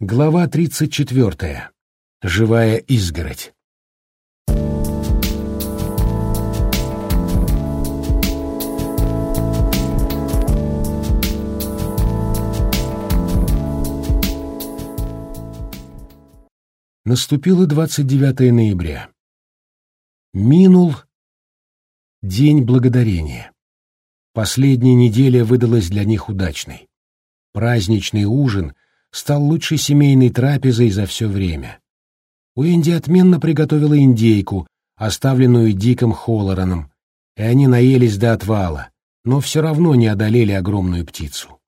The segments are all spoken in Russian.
Глава 34. Живая изгородь. Наступило 29 ноября. Минул День Благодарения. Последняя неделя выдалась для них удачной. Праздничный ужин стал лучшей семейной трапезой за все время. Уэнди отменно приготовила индейку, оставленную Диком Холлораном, и они наелись до отвала, но все равно не одолели огромную птицу.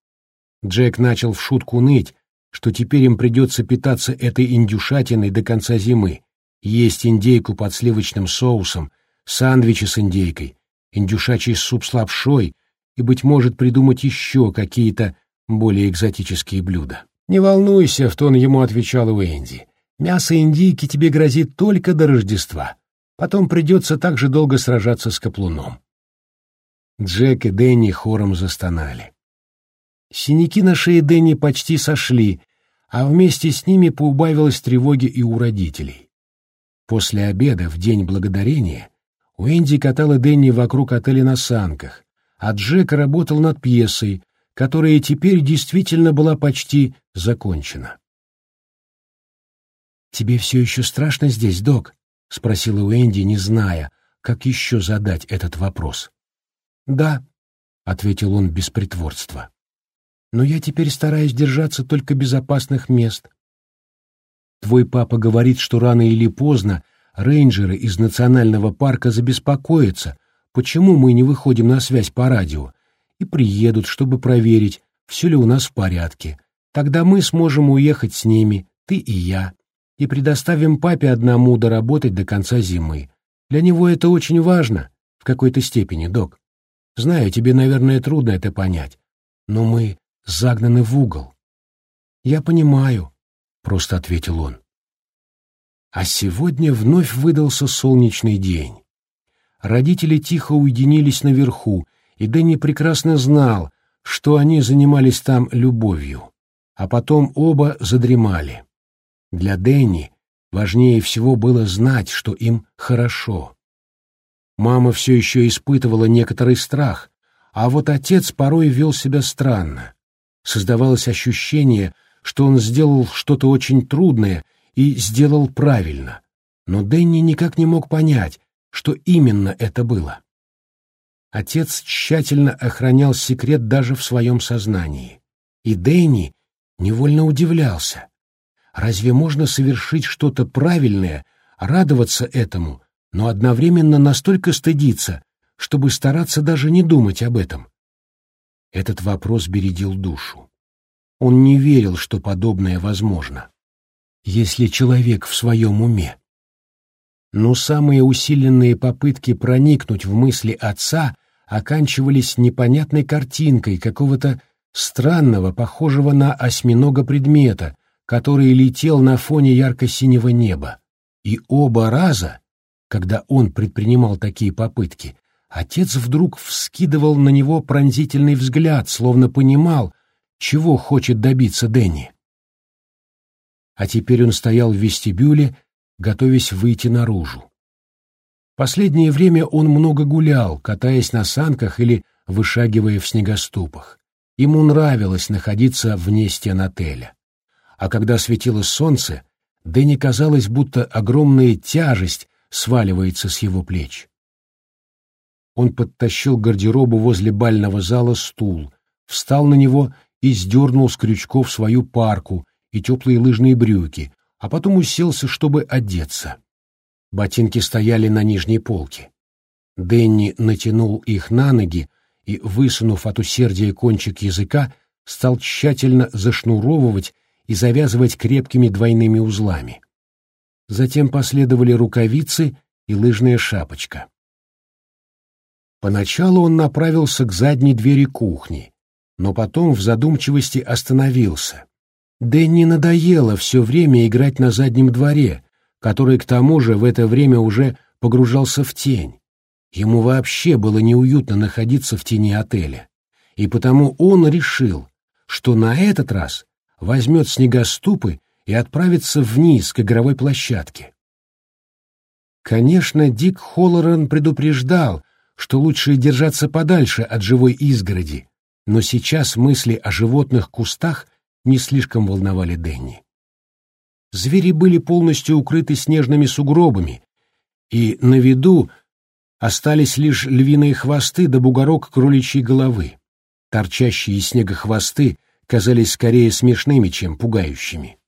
Джек начал в шутку ныть, что теперь им придется питаться этой индюшатиной до конца зимы, есть индейку под сливочным соусом, сандвичи с индейкой, индюшачий суп с лапшой и, быть может, придумать еще какие-то более экзотические блюда. «Не волнуйся», — в тон ему отвечал Уэнди. «Мясо индейки тебе грозит только до Рождества. Потом придется так же долго сражаться с каплуном». Джек и Дэнни хором застонали. Синяки на шее Дэнни почти сошли, а вместе с ними поубавилось тревоги и у родителей. После обеда, в День Благодарения, Уэнди катала Дэнни вокруг отеля на санках, а Джек работал над пьесой, которая теперь действительно была почти закончена. «Тебе все еще страшно здесь, док?» — спросила Уэнди, не зная, как еще задать этот вопрос. «Да», — ответил он без притворства но я теперь стараюсь держаться только безопасных мест. Твой папа говорит, что рано или поздно рейнджеры из национального парка забеспокоятся, почему мы не выходим на связь по радио, и приедут, чтобы проверить, все ли у нас в порядке. Тогда мы сможем уехать с ними, ты и я, и предоставим папе одному доработать до конца зимы. Для него это очень важно, в какой-то степени, док. Знаю, тебе, наверное, трудно это понять, но мы загнаны в угол. «Я понимаю», — просто ответил он. А сегодня вновь выдался солнечный день. Родители тихо уединились наверху, и Дэнни прекрасно знал, что они занимались там любовью, а потом оба задремали. Для Дэнни важнее всего было знать, что им хорошо. Мама все еще испытывала некоторый страх, а вот отец порой вел себя странно создавалось ощущение, что он сделал что-то очень трудное и сделал правильно, но Дэнни никак не мог понять, что именно это было. Отец тщательно охранял секрет даже в своем сознании, и Дэнни невольно удивлялся. Разве можно совершить что-то правильное, радоваться этому, но одновременно настолько стыдиться, чтобы стараться даже не думать об этом? Этот вопрос бередил душу. Он не верил, что подобное возможно. Если человек в своем уме. Но самые усиленные попытки проникнуть в мысли отца оканчивались непонятной картинкой какого-то странного, похожего на осьминога предмета, который летел на фоне ярко-синего неба. И оба раза, когда он предпринимал такие попытки, Отец вдруг вскидывал на него пронзительный взгляд, словно понимал, чего хочет добиться Дэнни. А теперь он стоял в вестибюле, готовясь выйти наружу. Последнее время он много гулял, катаясь на санках или вышагивая в снегоступах. Ему нравилось находиться вне стен отеля. А когда светило солнце, Дэнни казалось, будто огромная тяжесть сваливается с его плеч. Он подтащил гардеробу возле бального зала стул, встал на него и сдернул с крючков свою парку и теплые лыжные брюки, а потом уселся, чтобы одеться. Ботинки стояли на нижней полке. Дэнни натянул их на ноги и, высунув от усердия кончик языка, стал тщательно зашнуровывать и завязывать крепкими двойными узлами. Затем последовали рукавицы и лыжная шапочка. Поначалу он направился к задней двери кухни, но потом в задумчивости остановился. Дэнни надоело все время играть на заднем дворе, который к тому же в это время уже погружался в тень. Ему вообще было неуютно находиться в тени отеля, и потому он решил, что на этот раз возьмет снегоступы и отправится вниз к игровой площадке. Конечно, Дик Холлоран предупреждал, что лучше держаться подальше от живой изгороди, но сейчас мысли о животных кустах не слишком волновали Дэнни. Звери были полностью укрыты снежными сугробами, и на виду остались лишь львиные хвосты да бугорок кроличьей головы. Торчащие из снега хвосты казались скорее смешными, чем пугающими.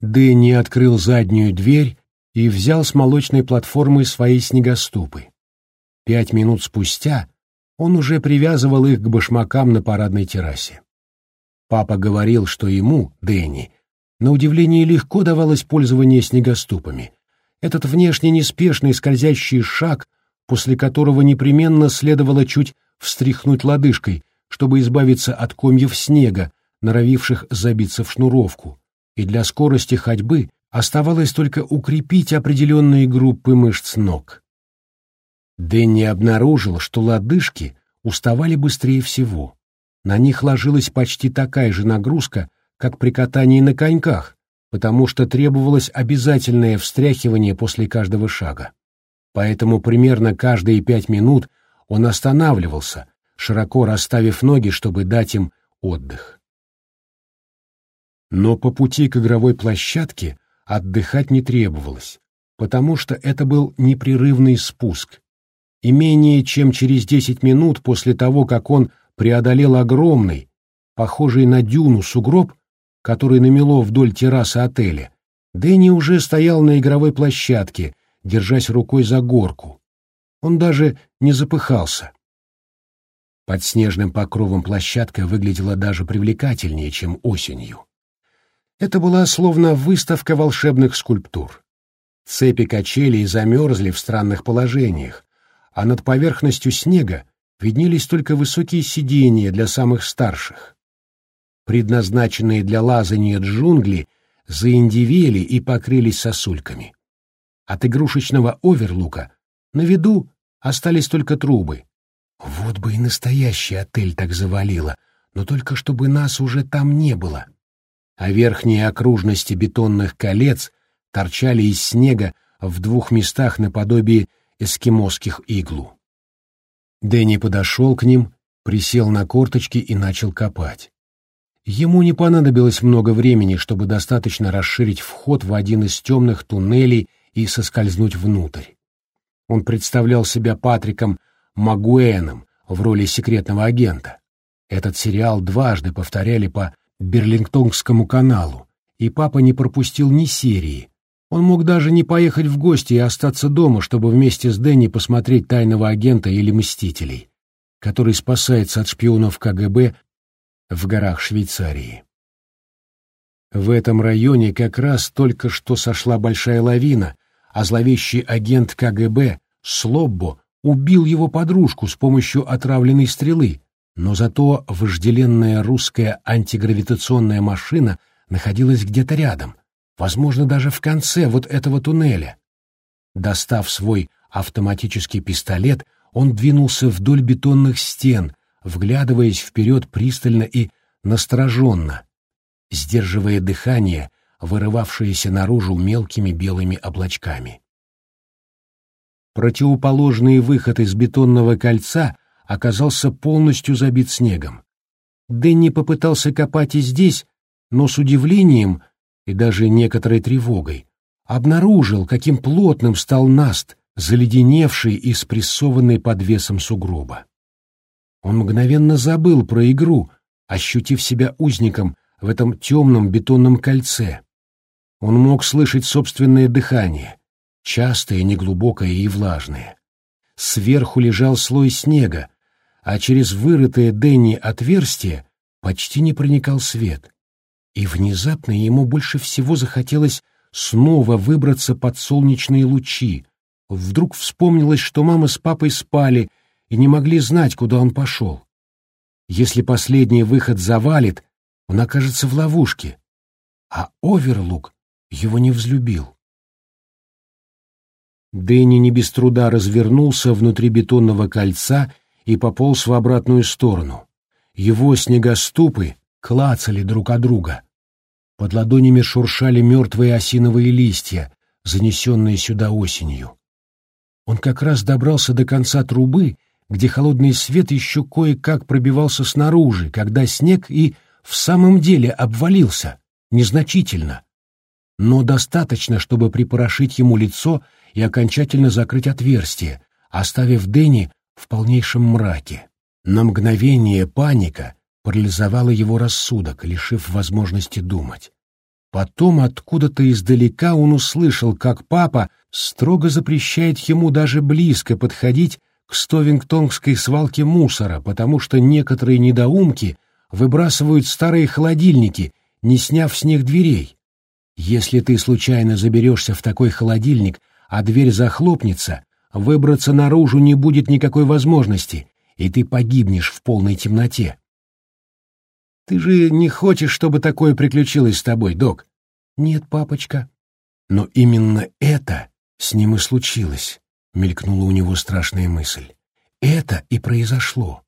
Дэнни открыл заднюю дверь и взял с молочной платформы свои снегоступы. Пять минут спустя он уже привязывал их к башмакам на парадной террасе. Папа говорил, что ему, Дэнни, на удивление легко давалось пользование снегоступами. Этот внешне неспешный скользящий шаг, после которого непременно следовало чуть встряхнуть лодыжкой, чтобы избавиться от комьев снега, норовивших забиться в шнуровку, и для скорости ходьбы оставалось только укрепить определенные группы мышц ног. Дэнни обнаружил, что лодыжки уставали быстрее всего. На них ложилась почти такая же нагрузка, как при катании на коньках, потому что требовалось обязательное встряхивание после каждого шага. Поэтому примерно каждые пять минут он останавливался, широко расставив ноги, чтобы дать им отдых. Но по пути к игровой площадке отдыхать не требовалось, потому что это был непрерывный спуск. И менее чем через десять минут после того, как он преодолел огромный, похожий на дюну сугроб, который намело вдоль террасы отеля, Дэнни уже стоял на игровой площадке, держась рукой за горку. Он даже не запыхался. Под снежным покровом площадка выглядела даже привлекательнее, чем осенью. Это была словно выставка волшебных скульптур. Цепи качелей замерзли в странных положениях, а над поверхностью снега виднелись только высокие сиденья для самых старших. Предназначенные для лазания джунгли заиндивели и покрылись сосульками. От игрушечного оверлука на виду остались только трубы. Вот бы и настоящий отель так завалило, но только чтобы нас уже там не было. А верхние окружности бетонных колец торчали из снега в двух местах наподобие эскимосских иглу. Дэнни подошел к ним, присел на корточки и начал копать. Ему не понадобилось много времени, чтобы достаточно расширить вход в один из темных туннелей и соскользнуть внутрь. Он представлял себя Патриком Магуэном в роли секретного агента. Этот сериал дважды повторяли по Берлингтонскому каналу, и папа не пропустил ни серии. Он мог даже не поехать в гости и остаться дома, чтобы вместе с Дэнни посмотреть «Тайного агента» или «Мстителей», который спасается от шпионов КГБ в горах Швейцарии. В этом районе как раз только что сошла большая лавина, а зловещий агент КГБ Слоббо убил его подружку с помощью отравленной стрелы, но зато вожделенная русская антигравитационная машина находилась где-то рядом, возможно, даже в конце вот этого туннеля. Достав свой автоматический пистолет, он двинулся вдоль бетонных стен, вглядываясь вперед пристально и настороженно, сдерживая дыхание, вырывавшееся наружу мелкими белыми облачками. Противоположный выход из бетонного кольца оказался полностью забит снегом. Дэнни попытался копать и здесь, но с удивлением и даже некоторой тревогой обнаружил, каким плотным стал наст, заледеневший и спрессованный под весом сугроба. Он мгновенно забыл про игру, ощутив себя узником в этом темном бетонном кольце. Он мог слышать собственное дыхание, частое, неглубокое и влажное. Сверху лежал слой снега, а через вырытое Дэнни отверстие почти не проникал свет. И внезапно ему больше всего захотелось снова выбраться под солнечные лучи. Вдруг вспомнилось, что мама с папой спали и не могли знать, куда он пошел. Если последний выход завалит, он окажется в ловушке, а Оверлук его не взлюбил. Дэнни не без труда развернулся внутри бетонного кольца и пополз в обратную сторону. Его снегоступы клацали друг о друга. Под ладонями шуршали мертвые осиновые листья, занесенные сюда осенью. Он как раз добрался до конца трубы, где холодный свет еще кое-как пробивался снаружи, когда снег и в самом деле обвалился, незначительно, но достаточно, чтобы припорошить ему лицо и окончательно закрыть отверстие, оставив Дэнни в полнейшем мраке. На мгновение паника парализовала его рассудок, лишив возможности думать. Потом откуда-то издалека он услышал, как папа строго запрещает ему даже близко подходить к Стовингтонгской свалке мусора, потому что некоторые недоумки выбрасывают старые холодильники, не сняв с них дверей. Если ты случайно заберешься в такой холодильник, а дверь захлопнется, выбраться наружу не будет никакой возможности, и ты погибнешь в полной темноте. Ты же не хочешь, чтобы такое приключилось с тобой, док? Нет, папочка. Но именно это с ним и случилось, мелькнула у него страшная мысль. Это и произошло.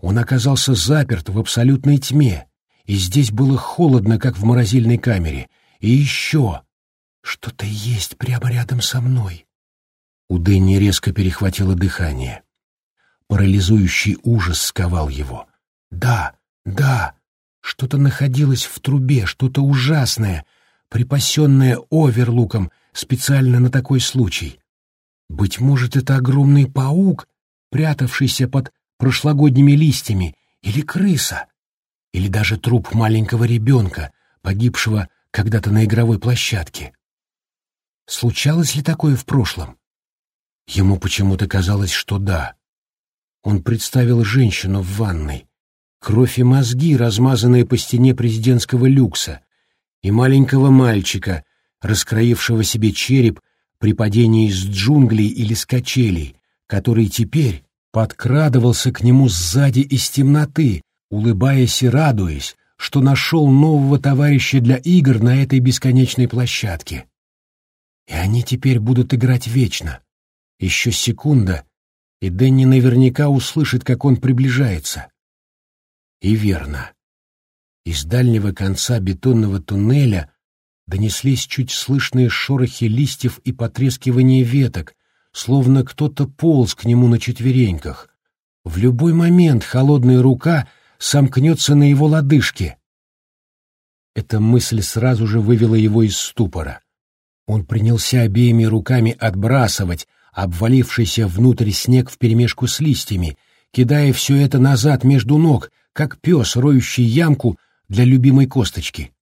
Он оказался заперт в абсолютной тьме, и здесь было холодно, как в морозильной камере. И еще что-то есть прямо рядом со мной. У Дэнни резко перехватило дыхание. Парализующий ужас сковал его. Да, да, что-то находилось в трубе, что-то ужасное, припасенное оверлуком специально на такой случай. Быть может, это огромный паук, прятавшийся под прошлогодними листьями, или крыса, или даже труп маленького ребенка, погибшего когда-то на игровой площадке. Случалось ли такое в прошлом? Ему почему-то казалось, что да. Он представил женщину в ванной, кровь и мозги, размазанные по стене президентского люкса, и маленького мальчика, раскроившего себе череп при падении из джунглей или с качелей, который теперь подкрадывался к нему сзади из темноты, улыбаясь и радуясь, что нашел нового товарища для игр на этой бесконечной площадке. И они теперь будут играть вечно. Еще секунда, и Дэнни наверняка услышит, как он приближается. И верно. Из дальнего конца бетонного туннеля донеслись чуть слышные шорохи листьев и потрескивание веток, словно кто-то полз к нему на четвереньках. В любой момент холодная рука сомкнется на его лодыжке. Эта мысль сразу же вывела его из ступора. Он принялся обеими руками отбрасывать обвалившийся внутрь снег вперемешку с листьями, кидая все это назад между ног, как пес, роющий ямку для любимой косточки.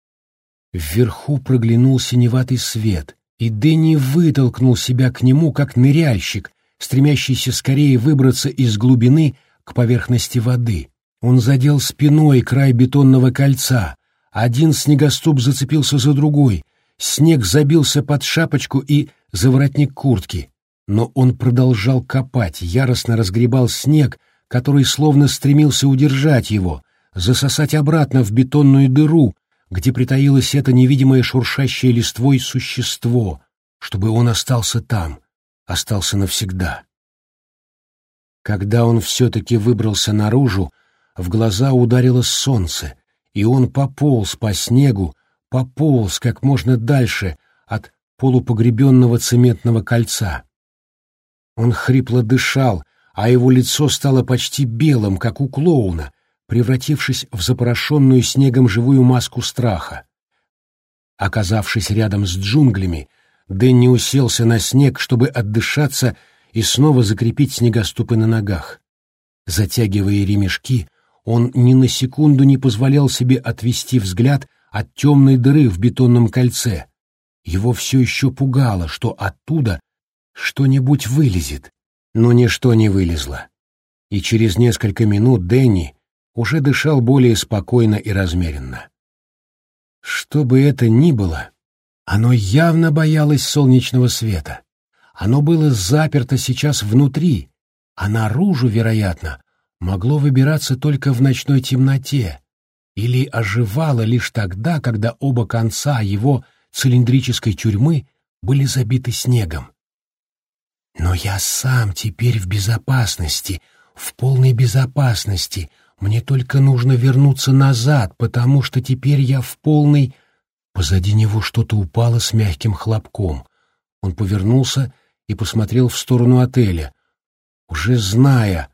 Вверху проглянул синеватый свет, и Дэнни вытолкнул себя к нему, как ныряльщик, стремящийся скорее выбраться из глубины к поверхности воды. Он задел спиной край бетонного кольца, один снегоступ зацепился за другой, снег забился под шапочку и за воротник куртки. Но он продолжал копать, яростно разгребал снег, который словно стремился удержать его, засосать обратно в бетонную дыру, где притаилось это невидимое шуршащее листвой существо, чтобы он остался там, остался навсегда. Когда он все-таки выбрался наружу, в глаза ударило солнце, и он пополз по снегу, пополз как можно дальше от полупогребенного цементного кольца. Он хрипло дышал, а его лицо стало почти белым, как у клоуна, превратившись в запорошенную снегом живую маску страха. Оказавшись рядом с джунглями, Дэнни уселся на снег, чтобы отдышаться и снова закрепить снегоступы на ногах. Затягивая ремешки, он ни на секунду не позволял себе отвести взгляд от темной дыры в бетонном кольце. Его все еще пугало, что оттуда что-нибудь вылезет, но ничто не вылезло. И через несколько минут Дэнни уже дышал более спокойно и размеренно. Что бы это ни было, оно явно боялось солнечного света. Оно было заперто сейчас внутри, а наружу, вероятно, могло выбираться только в ночной темноте или оживало лишь тогда, когда оба конца его цилиндрической тюрьмы были забиты снегом. Но я сам теперь в безопасности, в полной безопасности. Мне только нужно вернуться назад, потому что теперь я в полной... Позади него что-то упало с мягким хлопком. Он повернулся и посмотрел в сторону отеля, уже зная,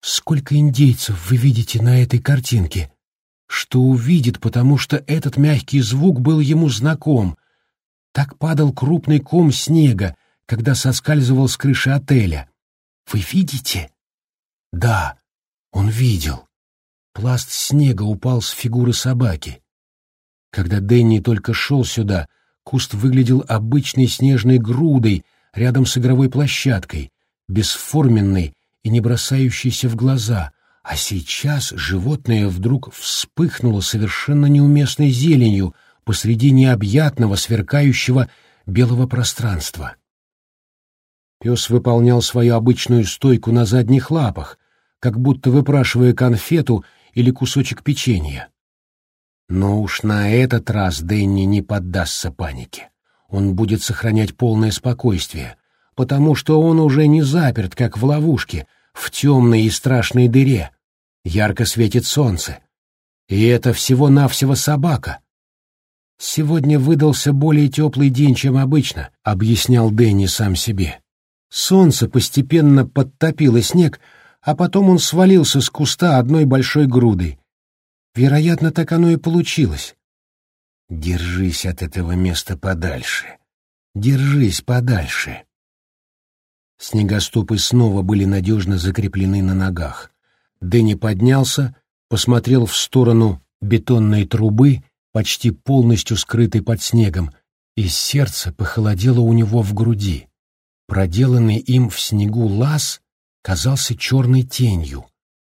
сколько индейцев вы видите на этой картинке, что увидит, потому что этот мягкий звук был ему знаком. Так падал крупный ком снега, когда соскальзывал с крыши отеля. Вы видите? Да, он видел. Пласт снега упал с фигуры собаки. Когда Дэнни только шел сюда, куст выглядел обычной снежной грудой рядом с игровой площадкой, бесформенной и не бросающейся в глаза, а сейчас животное вдруг вспыхнуло совершенно неуместной зеленью посреди необъятного сверкающего белого пространства. Пес выполнял свою обычную стойку на задних лапах, как будто выпрашивая конфету или кусочек печенья. Но уж на этот раз Дэнни не поддастся панике. Он будет сохранять полное спокойствие, потому что он уже не заперт, как в ловушке, в темной и страшной дыре. Ярко светит солнце. И это всего-навсего собака. «Сегодня выдался более теплый день, чем обычно», — объяснял Дэнни сам себе. Солнце постепенно подтопило снег, а потом он свалился с куста одной большой грудой. Вероятно, так оно и получилось. Держись от этого места подальше. Держись подальше. Снегоступы снова были надежно закреплены на ногах. Дэнни поднялся, посмотрел в сторону бетонной трубы, почти полностью скрытой под снегом, и сердце похолодело у него в груди. Проделанный им в снегу лаз казался черной тенью.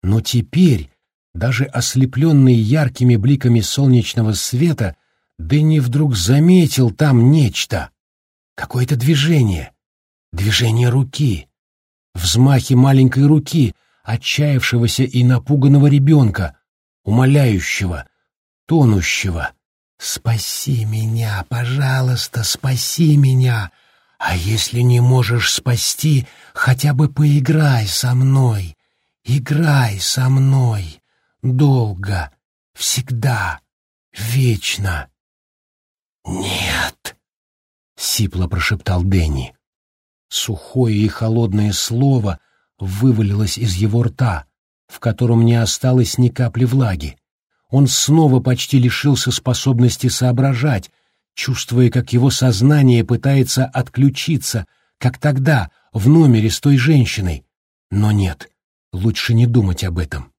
Но теперь, даже ослепленный яркими бликами солнечного света, Дэнни вдруг заметил там нечто. Какое-то движение. Движение руки. Взмахи маленькой руки, отчаявшегося и напуганного ребенка, умоляющего, тонущего. «Спаси меня, пожалуйста, спаси меня!» А если не можешь спасти, хотя бы поиграй со мной. Играй со мной. Долго. Всегда. Вечно. «Нет!» — сипло прошептал Дэнни. Сухое и холодное слово вывалилось из его рта, в котором не осталось ни капли влаги. Он снова почти лишился способности соображать, чувствуя, как его сознание пытается отключиться, как тогда, в номере с той женщиной. Но нет, лучше не думать об этом.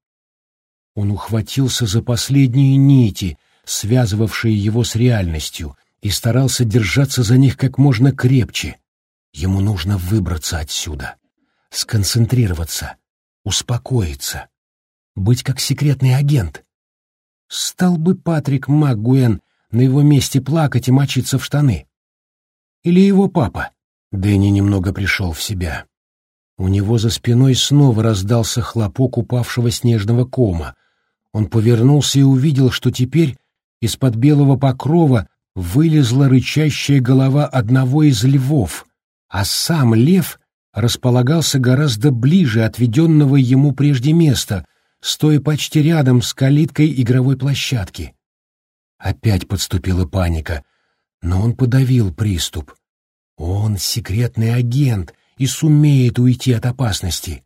Он ухватился за последние нити, связывавшие его с реальностью, и старался держаться за них как можно крепче. Ему нужно выбраться отсюда, сконцентрироваться, успокоиться, быть как секретный агент. Стал бы Патрик МакГуэн на его месте плакать и мочиться в штаны. Или его папа. Дэнни немного пришел в себя. У него за спиной снова раздался хлопок упавшего снежного кома. Он повернулся и увидел, что теперь из-под белого покрова вылезла рычащая голова одного из львов, а сам лев располагался гораздо ближе отведенного ему прежде места, стоя почти рядом с калиткой игровой площадки. Опять подступила паника, но он подавил приступ. Он секретный агент и сумеет уйти от опасности.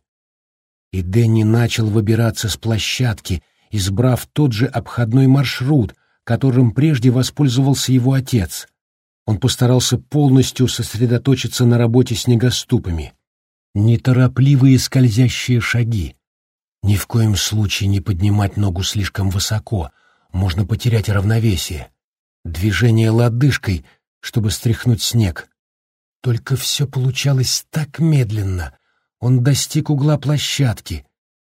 И Дэнни начал выбираться с площадки, избрав тот же обходной маршрут, которым прежде воспользовался его отец. Он постарался полностью сосредоточиться на работе снегоступами. Неторопливые скользящие шаги. Ни в коем случае не поднимать ногу слишком высоко, можно потерять равновесие. Движение лодыжкой, чтобы стряхнуть снег. Только все получалось так медленно. Он достиг угла площадки.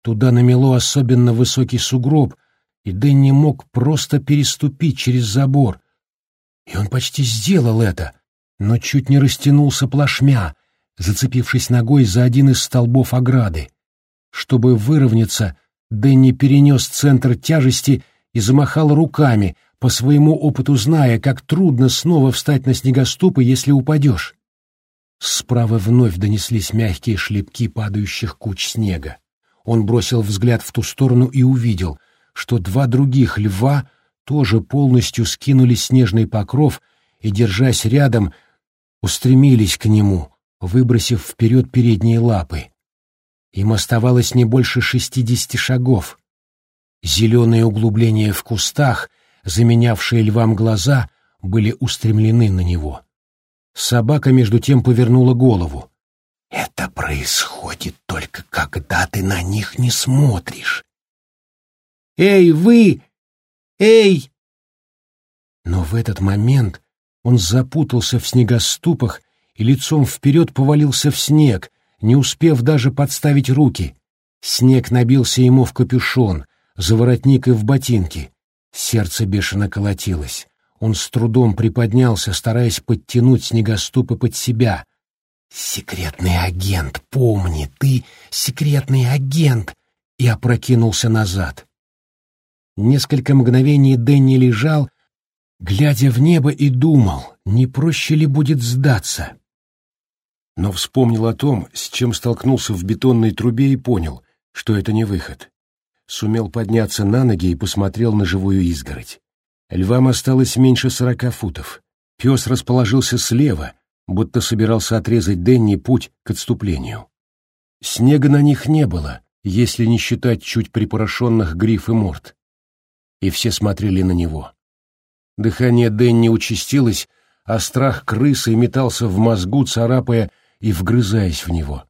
Туда намело особенно высокий сугроб, и Дэнни мог просто переступить через забор. И он почти сделал это, но чуть не растянулся плашмя, зацепившись ногой за один из столбов ограды. Чтобы выровняться, Дэнни перенес центр тяжести и замахал руками, по своему опыту зная, как трудно снова встать на снегоступы, если упадешь. Справа вновь донеслись мягкие шлепки падающих куч снега. Он бросил взгляд в ту сторону и увидел, что два других льва тоже полностью скинули снежный покров и, держась рядом, устремились к нему, выбросив вперед передние лапы. Им оставалось не больше шестидесяти шагов. Зеленые углубления в кустах, заменявшие львам глаза, были устремлены на него. Собака между тем повернула голову. «Это происходит только когда ты на них не смотришь». «Эй, вы! Эй!» Но в этот момент он запутался в снегоступах и лицом вперед повалился в снег, не успев даже подставить руки. Снег набился ему в капюшон, за воротник и в ботинки. Сердце бешено колотилось. Он с трудом приподнялся, стараясь подтянуть снегоступы под себя. «Секретный агент, помни, ты секретный агент!» и опрокинулся назад. Несколько мгновений Дэнни лежал, глядя в небо и думал, не проще ли будет сдаться. Но вспомнил о том, с чем столкнулся в бетонной трубе и понял, что это не выход. Сумел подняться на ноги и посмотрел на живую изгородь. Львам осталось меньше сорока футов. Пес расположился слева, будто собирался отрезать Денни путь к отступлению. Снега на них не было, если не считать чуть припорошенных гриф и морд. И все смотрели на него. Дыхание Денни участилось, а страх крысы метался в мозгу, царапая и вгрызаясь в него.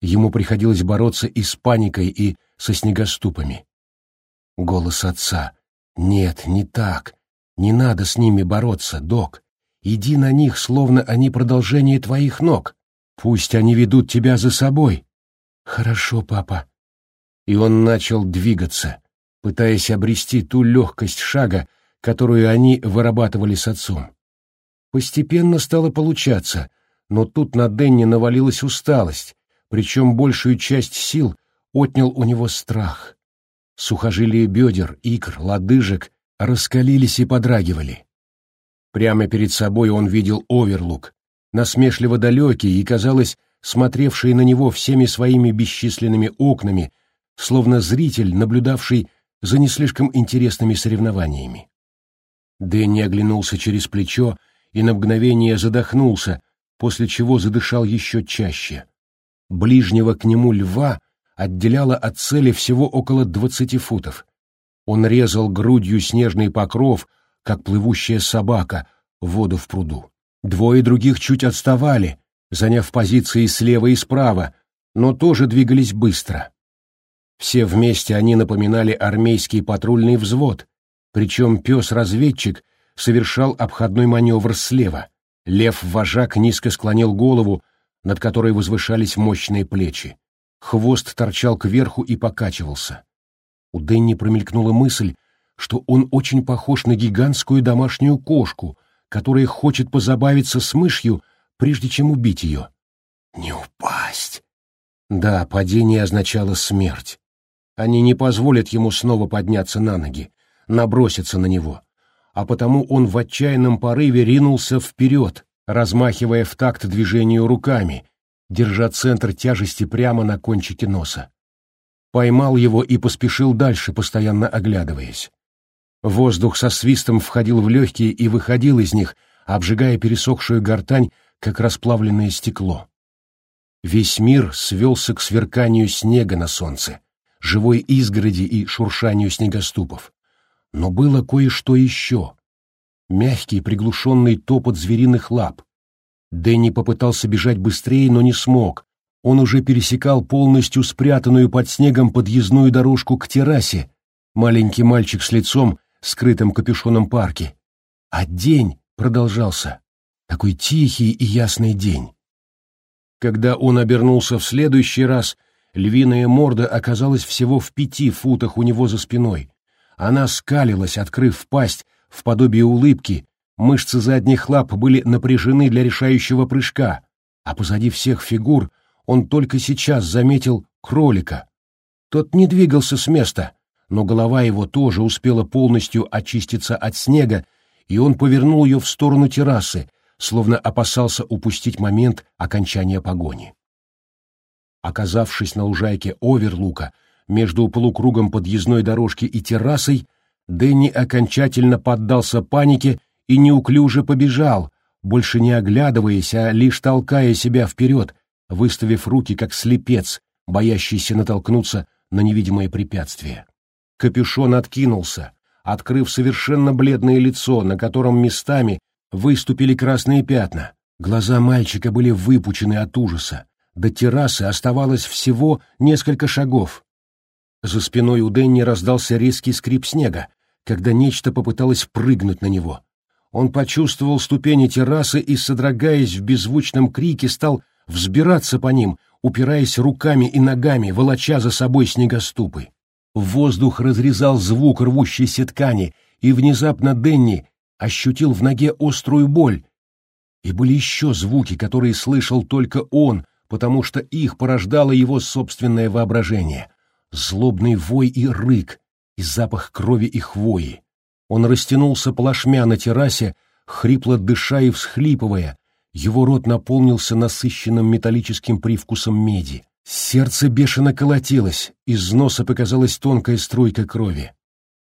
Ему приходилось бороться и с паникой, и со снегоступами. Голос отца — «Нет, не так. Не надо с ними бороться, док. Иди на них, словно они продолжение твоих ног. Пусть они ведут тебя за собой». «Хорошо, папа». И он начал двигаться, пытаясь обрести ту легкость шага, которую они вырабатывали с отцом. Постепенно стало получаться, но тут на Денни навалилась усталость, причем большую часть сил отнял у него страх. Сухожилия бедер, икр, лодыжек раскалились и подрагивали. Прямо перед собой он видел оверлук, насмешливо далекий и, казалось, смотревший на него всеми своими бесчисленными окнами, словно зритель, наблюдавший за не слишком интересными соревнованиями. Дэнни оглянулся через плечо и на мгновение задохнулся, после чего задышал еще чаще. Ближнего к нему льва отделяло от цели всего около двадцати футов. Он резал грудью снежный покров, как плывущая собака, воду в пруду. Двое других чуть отставали, заняв позиции слева и справа, но тоже двигались быстро. Все вместе они напоминали армейский патрульный взвод, причем пес-разведчик совершал обходной маневр слева. Лев-вожак низко склонил голову, над которой возвышались мощные плечи. Хвост торчал кверху и покачивался. У Дэнни промелькнула мысль, что он очень похож на гигантскую домашнюю кошку, которая хочет позабавиться с мышью, прежде чем убить ее. Не упасть. Да, падение означало смерть. Они не позволят ему снова подняться на ноги, наброситься на него. А потому он в отчаянном порыве ринулся вперед, размахивая в такт движению руками, держа центр тяжести прямо на кончике носа. Поймал его и поспешил дальше, постоянно оглядываясь. Воздух со свистом входил в легкие и выходил из них, обжигая пересохшую гортань, как расплавленное стекло. Весь мир свелся к сверканию снега на солнце, живой изгороди и шуршанию снегоступов. Но было кое-что еще. Мягкий приглушенный топот звериных лап, Дэнни попытался бежать быстрее, но не смог. Он уже пересекал полностью спрятанную под снегом подъездную дорожку к террасе. Маленький мальчик с лицом, скрытым капюшоном парки. А день продолжался. Такой тихий и ясный день. Когда он обернулся в следующий раз, львиная морда оказалась всего в пяти футах у него за спиной. Она скалилась, открыв пасть в подобие улыбки, Мышцы задних лап были напряжены для решающего прыжка, а позади всех фигур он только сейчас заметил кролика. Тот не двигался с места, но голова его тоже успела полностью очиститься от снега, и он повернул ее в сторону террасы, словно опасался упустить момент окончания погони. Оказавшись на лужайке Оверлука, между полукругом подъездной дорожки и террасой, Дэнни окончательно поддался панике и неуклюже побежал, больше не оглядываясь, а лишь толкая себя вперед, выставив руки как слепец, боящийся натолкнуться на невидимое препятствие. Капюшон откинулся, открыв совершенно бледное лицо, на котором местами выступили красные пятна. Глаза мальчика были выпучены от ужаса. До террасы оставалось всего несколько шагов. За спиной у Дэнни раздался резкий скрип снега, когда нечто попыталось прыгнуть на него. Он почувствовал ступени террасы и, содрогаясь в беззвучном крике, стал взбираться по ним, упираясь руками и ногами, волоча за собой снегоступы. Воздух разрезал звук рвущейся ткани, и внезапно Денни ощутил в ноге острую боль. И были еще звуки, которые слышал только он, потому что их порождало его собственное воображение. Злобный вой и рык, и запах крови и хвои. Он растянулся плашмя на террасе, хрипло дыша и всхлипывая. Его рот наполнился насыщенным металлическим привкусом меди. Сердце бешено колотилось, из носа показалась тонкая струйка крови.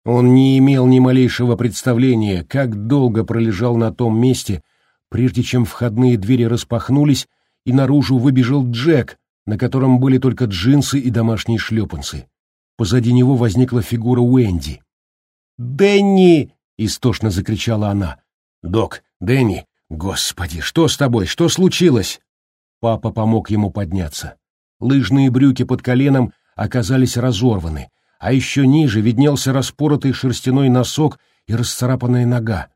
Он не имел ни малейшего представления, как долго пролежал на том месте, прежде чем входные двери распахнулись, и наружу выбежал Джек, на котором были только джинсы и домашние шлепанцы. Позади него возникла фигура Уэнди. «Дэнни!» — истошно закричала она. «Док, Дэнни! Господи, что с тобой? Что случилось?» Папа помог ему подняться. Лыжные брюки под коленом оказались разорваны, а еще ниже виднелся распоротый шерстяной носок и расцарапанная нога.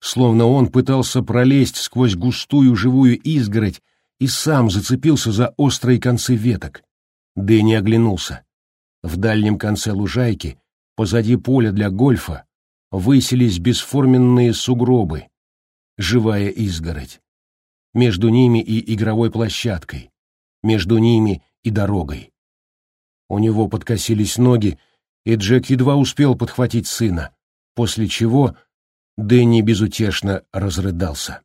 Словно он пытался пролезть сквозь густую живую изгородь и сам зацепился за острые концы веток. Дэнни оглянулся. В дальнем конце лужайки, позади поля для гольфа, высились бесформенные сугробы, живая изгородь. Между ними и игровой площадкой, между ними и дорогой. У него подкосились ноги, и Джек едва успел подхватить сына, после чего Дэнни безутешно разрыдался.